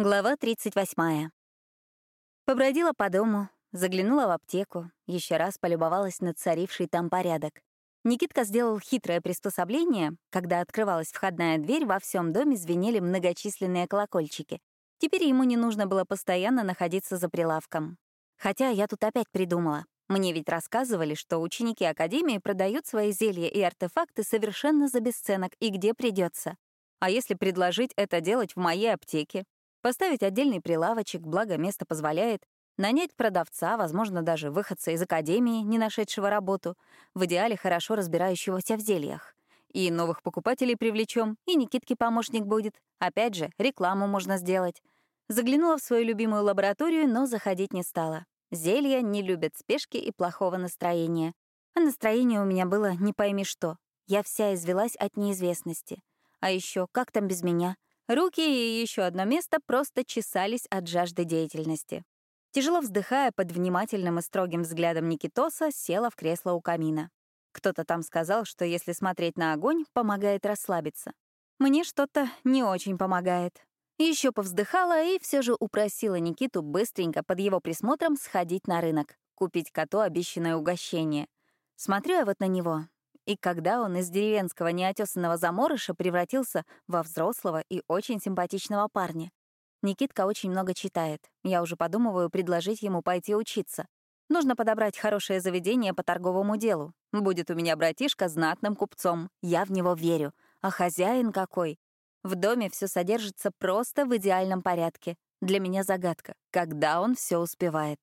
Глава 38. Побродила по дому, заглянула в аптеку, еще раз полюбовалась на царивший там порядок. Никитка сделал хитрое приспособление. Когда открывалась входная дверь, во всем доме звенели многочисленные колокольчики. Теперь ему не нужно было постоянно находиться за прилавком. Хотя я тут опять придумала. Мне ведь рассказывали, что ученики Академии продают свои зелья и артефакты совершенно за бесценок и где придется. А если предложить это делать в моей аптеке, Поставить отдельный прилавочек, благо место позволяет, нанять продавца, возможно, даже выходца из академии, не нашедшего работу, в идеале хорошо разбирающегося в зельях. И новых покупателей привлечем, и Никитке помощник будет. Опять же, рекламу можно сделать. Заглянула в свою любимую лабораторию, но заходить не стала. Зелья не любят спешки и плохого настроения. А настроение у меня было не пойми что. Я вся извелась от неизвестности. А еще как там без меня — Руки и еще одно место просто чесались от жажды деятельности. Тяжело вздыхая под внимательным и строгим взглядом Никитоса, села в кресло у камина. Кто-то там сказал, что если смотреть на огонь, помогает расслабиться. Мне что-то не очень помогает. Еще повздыхала и все же упросила Никиту быстренько под его присмотром сходить на рынок, купить коту обещанное угощение. Смотрю я вот на него, и когда он из деревенского неотесанного заморыша превратился во взрослого и очень симпатичного парня. Никитка очень много читает. Я уже подумываю предложить ему пойти учиться. Нужно подобрать хорошее заведение по торговому делу. Будет у меня братишка знатным купцом. Я в него верю. А хозяин какой? В доме все содержится просто в идеальном порядке. Для меня загадка, когда он все успевает.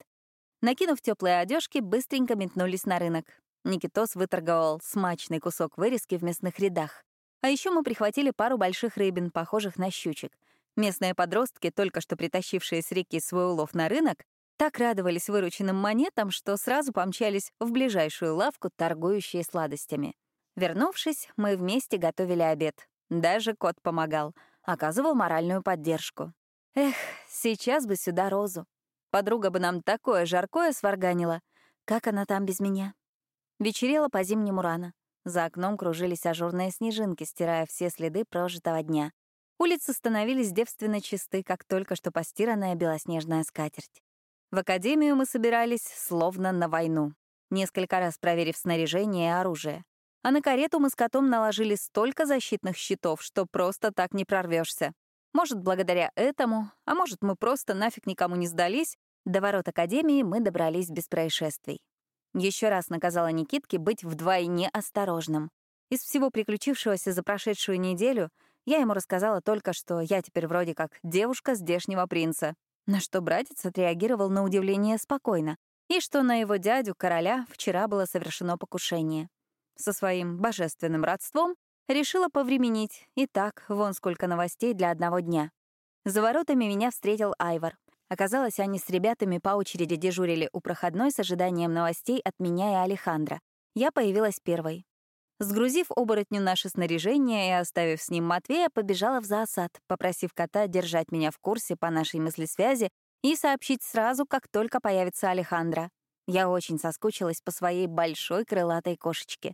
Накинув теплые одежки, быстренько метнулись на рынок. Никитос выторговал смачный кусок вырезки в мясных рядах. А еще мы прихватили пару больших рыбин, похожих на щучек. Местные подростки, только что притащившие с реки свой улов на рынок, так радовались вырученным монетам, что сразу помчались в ближайшую лавку, торгующие сладостями. Вернувшись, мы вместе готовили обед. Даже кот помогал, оказывал моральную поддержку. Эх, сейчас бы сюда Розу. Подруга бы нам такое жаркое сварганила. Как она там без меня? Вечерело по-зимнему рано. За окном кружились ажурные снежинки, стирая все следы прожитого дня. Улицы становились девственно чисты, как только что постиранная белоснежная скатерть. В академию мы собирались словно на войну, несколько раз проверив снаряжение и оружие. А на карету мы с котом наложили столько защитных щитов, что просто так не прорвешься. Может, благодаря этому, а может, мы просто нафиг никому не сдались, до ворот Академии мы добрались без происшествий. Еще раз наказала Никитке быть вдвойне осторожным. Из всего приключившегося за прошедшую неделю я ему рассказала только, что я теперь вроде как девушка здешнего принца, на что братец отреагировал на удивление спокойно, и что на его дядю, короля, вчера было совершено покушение. Со своим божественным родством решила повременить, и так вон сколько новостей для одного дня. За воротами меня встретил Айвар. Оказалось, они с ребятами по очереди дежурили у проходной с ожиданием новостей от меня и Алехандра. Я появилась первой. Сгрузив оборотню наше снаряжение и оставив с ним Матвея, побежала в зоосад, попросив кота держать меня в курсе по нашей мыслесвязи и сообщить сразу, как только появится Алехандра. Я очень соскучилась по своей большой крылатой кошечке.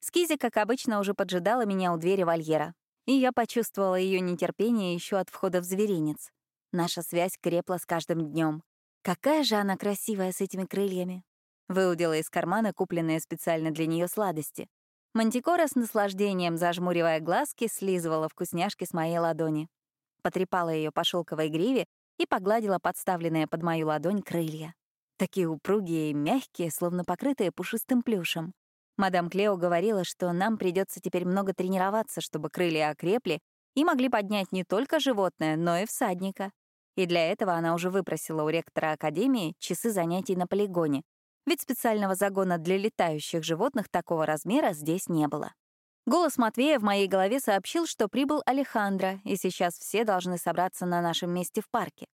Скизи, как обычно, уже поджидала меня у двери вольера, и я почувствовала ее нетерпение еще от входа в зверинец. Наша связь крепла с каждым днем. Какая же она красивая с этими крыльями. Выудила из кармана купленные специально для нее сладости. Мантикора с наслаждением, зажмуривая глазки, слизывала вкусняшки с моей ладони. Потрепала ее по шелковой гриве и погладила подставленные под мою ладонь крылья. Такие упругие и мягкие, словно покрытые пушистым плюшем. Мадам Клео говорила, что нам придется теперь много тренироваться, чтобы крылья окрепли и могли поднять не только животное, но и всадника и для этого она уже выпросила у ректора Академии часы занятий на полигоне, ведь специального загона для летающих животных такого размера здесь не было. Голос Матвея в моей голове сообщил, что прибыл Алехандро, и сейчас все должны собраться на нашем месте в парке.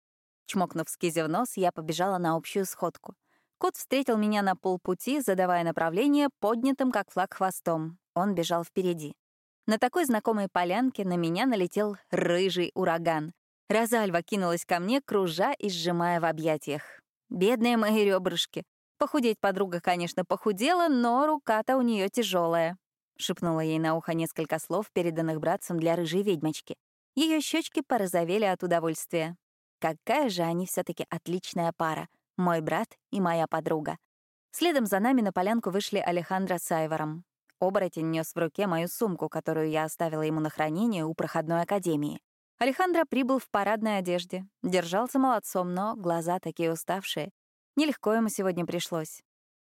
Чмокнув скизи в нос, я побежала на общую сходку. Кот встретил меня на полпути, задавая направление поднятым, как флаг, хвостом. Он бежал впереди. На такой знакомой полянке на меня налетел рыжий ураган. Розальва кинулась ко мне, кружа и сжимая в объятиях. Бедные мои ребрышки. Похудеть подруга, конечно, похудела, но рука-то у нее тяжелая. Шепнула ей на ухо несколько слов, переданных братцем для рыжей ведьмочки. Ее щечки порозовели от удовольствия. Какая же они все таки отличная пара, мой брат и моя подруга. Следом за нами на полянку вышли Алехандро с Айвором. Оборотень нес в руке мою сумку, которую я оставила ему на хранение у проходной академии. Алехандро прибыл в парадной одежде, держался молодцом, но глаза такие уставшие. Нелегко ему сегодня пришлось.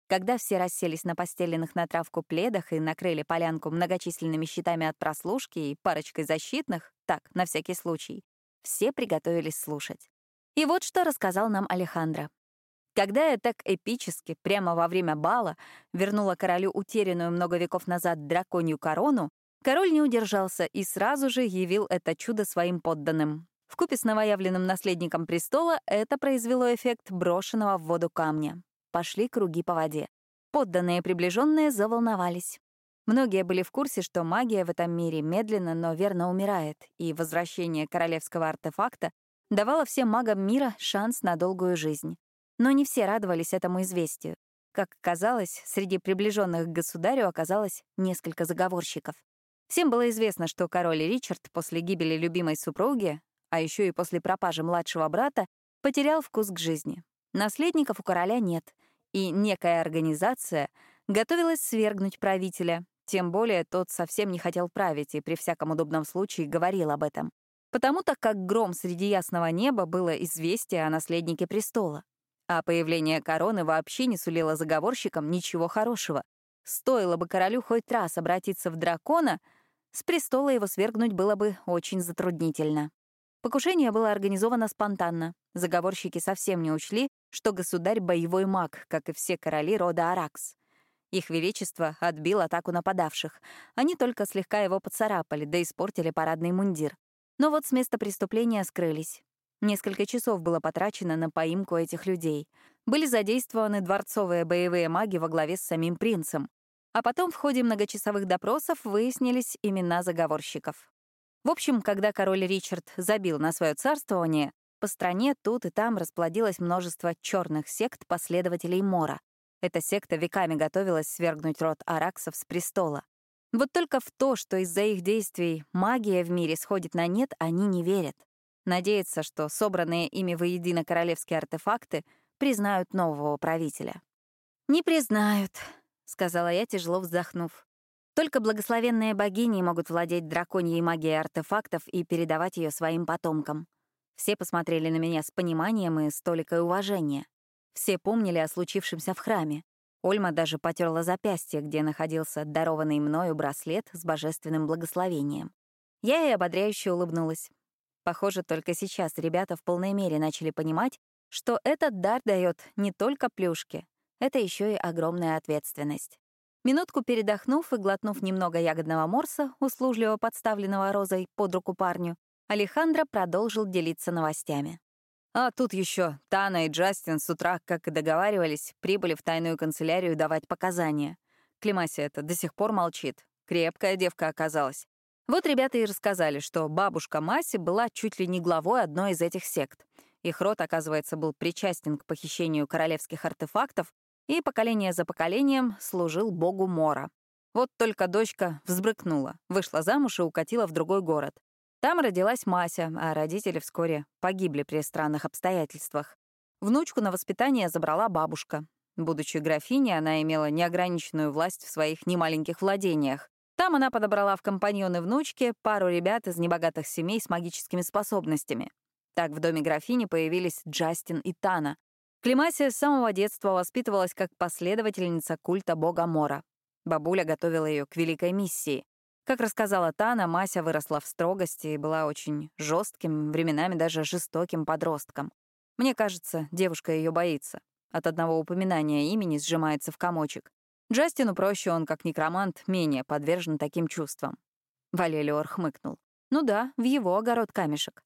Когда все расселись на постеленных на травку пледах и накрыли полянку многочисленными щитами от прослушки и парочкой защитных, так, на всякий случай, все приготовились слушать. И вот что рассказал нам Алехандро. Когда я так эпически, прямо во время бала, вернула королю утерянную много веков назад драконью корону, король не удержался и сразу же явил это чудо своим подданным. Вкупе с новоявленным наследником престола это произвело эффект брошенного в воду камня. Пошли круги по воде. Подданные приближенные заволновались. Многие были в курсе, что магия в этом мире медленно, но верно умирает, и возвращение королевского артефакта давало всем магам мира шанс на долгую жизнь. Но не все радовались этому известию. Как оказалось, среди приближенных к государю оказалось несколько заговорщиков. Всем было известно, что король Ричард после гибели любимой супруги, а еще и после пропажи младшего брата, потерял вкус к жизни. Наследников у короля нет, и некая организация готовилась свергнуть правителя, тем более тот совсем не хотел править и при всяком удобном случае говорил об этом. Потому-то как гром среди ясного неба было известие о наследнике престола. А появление короны вообще не сулило заговорщикам ничего хорошего. Стоило бы королю хоть раз обратиться в дракона, с престола его свергнуть было бы очень затруднительно. Покушение было организовано спонтанно. Заговорщики совсем не учли, что государь — боевой маг, как и все короли рода Аракс. Их Величество отбил атаку нападавших. Они только слегка его поцарапали, да испортили парадный мундир. Но вот с места преступления скрылись. Несколько часов было потрачено на поимку этих людей. Были задействованы дворцовые боевые маги во главе с самим принцем. А потом в ходе многочасовых допросов выяснились имена заговорщиков. В общем, когда король Ричард забил на свое царствование, по стране тут и там расплодилось множество черных сект последователей Мора. Эта секта веками готовилась свергнуть род Араксов с престола. Вот только в то, что из-за их действий магия в мире сходит на нет, они не верят. Надеется, что собранные ими воедино королевские артефакты признают нового правителя. «Не признают», — сказала я, тяжело вздохнув. «Только благословенные богини могут владеть драконьей магией артефактов и передавать ее своим потомкам». Все посмотрели на меня с пониманием и столикой уважения. Все помнили о случившемся в храме. Ольма даже потерла запястье, где находился дарованный мною браслет с божественным благословением. Я и ободряюще улыбнулась. Похоже, только сейчас ребята в полной мере начали понимать, что этот дар дает не только плюшки, это еще и огромная ответственность. Минутку передохнув и глотнув немного ягодного морса, услужливо подставленного розой под руку парню, Алехандро продолжил делиться новостями. А тут еще Тана и Джастин с утра, как и договаривались, прибыли в тайную канцелярию давать показания. Климасия это до сих пор молчит. Крепкая девка оказалась. Вот ребята и рассказали, что бабушка Маси была чуть ли не главой одной из этих сект. Их род, оказывается, был причастен к похищению королевских артефактов и поколение за поколением служил богу Мора. Вот только дочка взбрыкнула, вышла замуж и укатила в другой город. Там родилась Мася, а родители вскоре погибли при странных обстоятельствах. Внучку на воспитание забрала бабушка. Будучи графиней, она имела неограниченную власть в своих немаленьких владениях. Там она подобрала в компаньоны внучки пару ребят из небогатых семей с магическими способностями. Так в доме графини появились Джастин и Тана. Климасия с самого детства воспитывалась как последовательница культа бога Мора. Бабуля готовила ее к великой миссии. Как рассказала Тана, Мася выросла в строгости и была очень жестким, временами даже жестоким подростком. Мне кажется, девушка ее боится. От одного упоминания имени сжимается в комочек. Джастину проще, он, как некромант, менее подвержен таким чувствам. Валелиор хмыкнул. Ну да, в его огород камешек.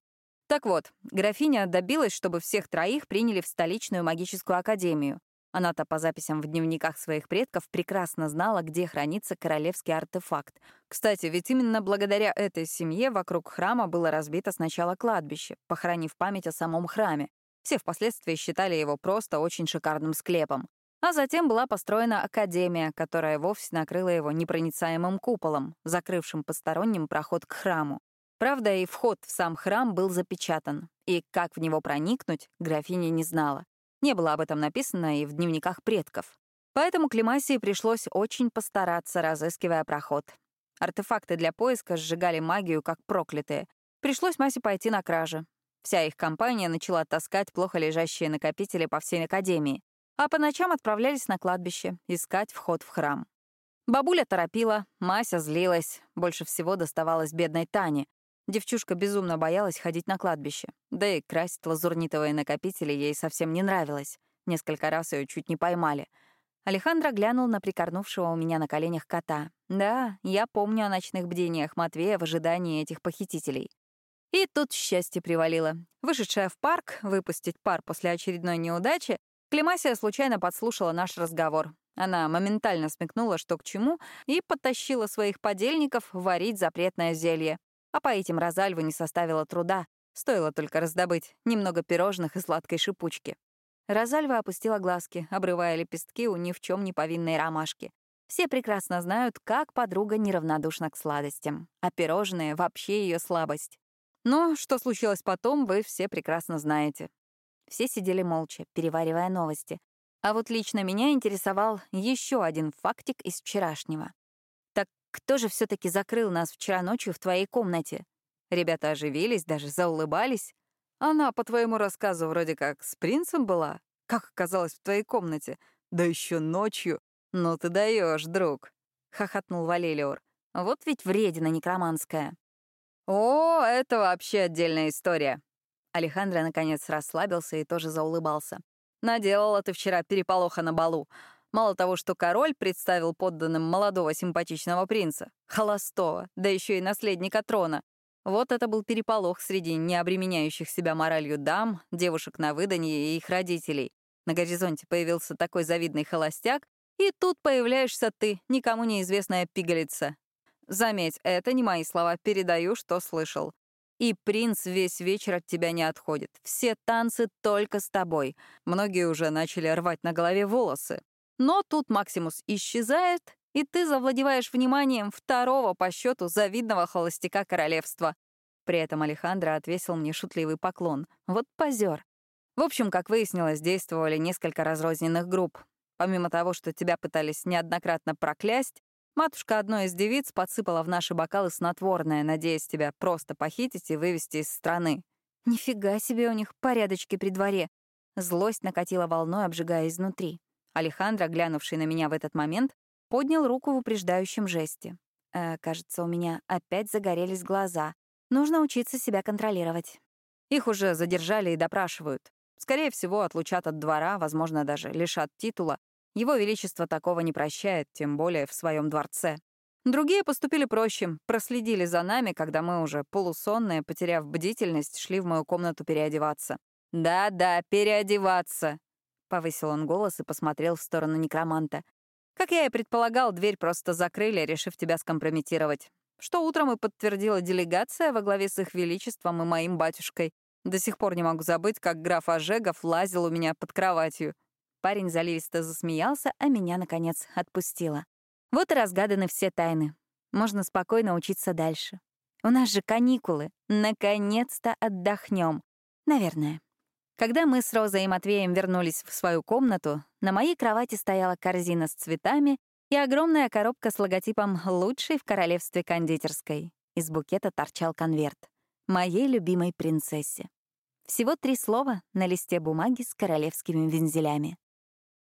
Так вот, графиня добилась, чтобы всех троих приняли в столичную магическую академию. Она-то по записям в дневниках своих предков прекрасно знала, где хранится королевский артефакт. Кстати, ведь именно благодаря этой семье вокруг храма было разбито сначала кладбище, похоронив память о самом храме. Все впоследствии считали его просто очень шикарным склепом. А затем была построена академия, которая вовсе накрыла его непроницаемым куполом, закрывшим посторонним проход к храму. Правда, и вход в сам храм был запечатан, и как в него проникнуть, графиня не знала. Не было об этом написано и в дневниках предков. Поэтому Климасии пришлось очень постараться, разыскивая проход. Артефакты для поиска сжигали магию, как проклятые. Пришлось Масе пойти на кражи. Вся их компания начала таскать плохо лежащие накопители по всей академии, а по ночам отправлялись на кладбище искать вход в храм. Бабуля торопила, Мася злилась, больше всего доставалось бедной Тане. Девчушка безумно боялась ходить на кладбище, да и красить лазурнитовые накопители ей совсем не нравилось. Несколько раз ее чуть не поймали — Алехандро глянул на прикорнувшего у меня на коленях кота. Да, я помню о ночных бдениях Матвея в ожидании этих похитителей. И тут счастье привалило. Вышедшая в парк, выпустить пар после очередной неудачи, Клемасия случайно подслушала наш разговор. Она моментально смекнула, что к чему, и подтащила своих подельников варить запретное зелье. А по этим Розальву не составило труда, стоило только раздобыть немного пирожных и сладкой шипучки. Розальва опустила глазки, обрывая лепестки у ни в чем не повинной ромашки. Все прекрасно знают, как подруга неравнодушна к сладостям, а пирожные — вообще ее слабость. Но что случилось потом, вы все прекрасно знаете. Все сидели молча, переваривая новости. А вот лично меня интересовал еще один фактик из вчерашнего. Кто же все таки закрыл нас вчера ночью в твоей комнате? Ребята оживились, даже заулыбались. Она, по твоему рассказу, вроде как с принцем была? Как оказалась в твоей комнате? Да еще ночью. Ну ты даешь, друг, хохотнул Валелиор. Вот ведь вредина некроманская. О, это вообще отдельная история. Алехандро наконец расслабился и тоже заулыбался. Наделала ты вчера переполоха на балу. Мало того, что король представил подданным молодого симпатичного принца, холостого, да еще и наследника трона, вот это был переполох среди необременяющих себя моралью дам, девушек на выданье и их родителей. На горизонте появился такой завидный холостяк, и тут появляешься ты, никому неизвестная пигалица. Заметь, это не мои слова, передаю, что слышал. И принц весь вечер от тебя не отходит. Все танцы только с тобой. Многие уже начали рвать на голове волосы. Но тут Максимус исчезает, и ты завладеваешь вниманием второго по счету завидного холостяка королевства. При этом Алехандро отвесил мне шутливый поклон. Вот позер. В общем, как выяснилось, действовали несколько разрозненных групп. Помимо того, что тебя пытались неоднократно проклясть, матушка одной из девиц подсыпала в наши бокалы снотворное, надеясь тебя просто похитить и вывести из страны. Нифига себе у них порядочки при дворе. Злость накатила волной, обжигая изнутри. Алехандро, глянувший на меня в этот момент, поднял руку в упреждающем жесте. Э, кажется, у меня опять загорелись глаза. Нужно учиться себя контролировать. Их уже задержали и допрашивают. Скорее всего, отлучат от двора, возможно, даже лишат титула. Его Величество такого не прощает, тем более в своем дворце. Другие поступили проще, проследили за нами, когда мы уже полусонные, потеряв бдительность, шли в мою комнату переодеваться. «Да-да, переодеваться!» — повысил он голос и посмотрел в сторону некроманта. Как я и предполагал, дверь просто закрыли, решив тебя скомпрометировать. Что утром и подтвердила делегация во главе с их величеством и моим батюшкой. До сих пор не могу забыть, как граф Ожегов лазил у меня под кроватью. Парень заливисто засмеялся, а меня, наконец, отпустила. Вот и разгаданы все тайны. Можно спокойно учиться дальше. У нас же каникулы. Наконец-то отдохнем. Наверное. Когда мы с Розой и Матвеем вернулись в свою комнату, на моей кровати стояла корзина с цветами и огромная коробка с логотипом «Лучшей в королевстве кондитерской». Из букета торчал конверт. «Моей любимой принцессе». Всего три слова на листе бумаги с королевскими вензелями.